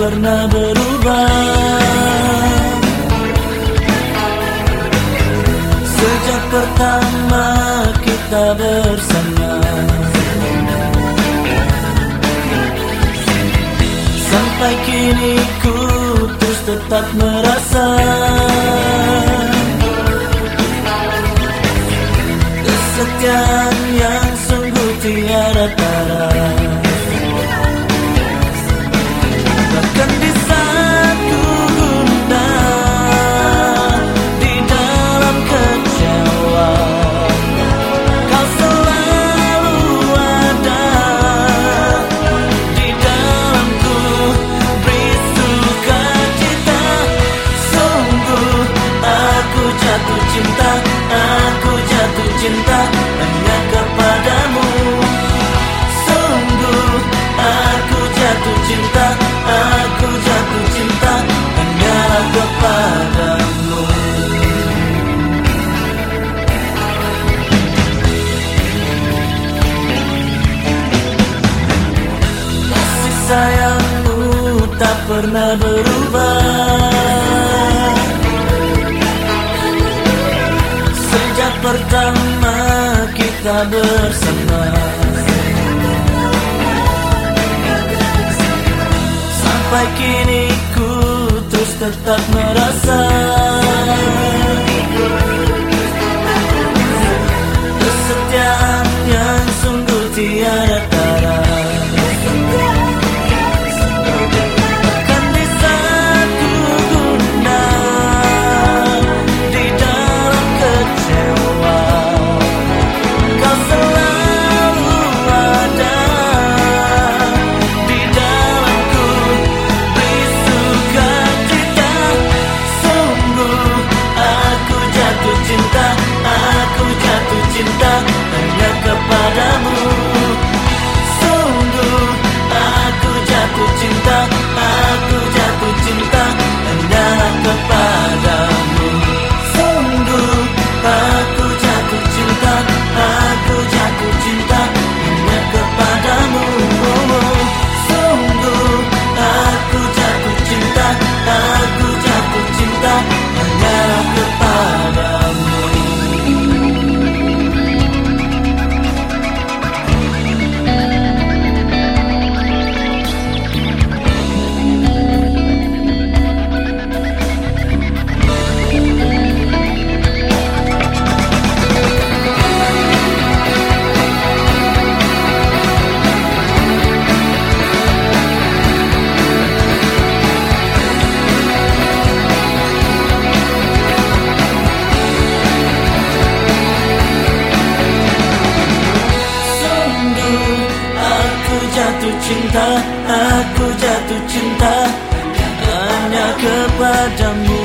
pernah berubah. Sejak pertama kita bersama Sampai kini ku terus tetap merasa Kesetiaan yang sungguh tiada tarah sayangmu tak pernah berubah. Sejak pertama kita bersama. Sampai kini ku terus tetap merasa. Aku jatuh cinta hanya kepadamu.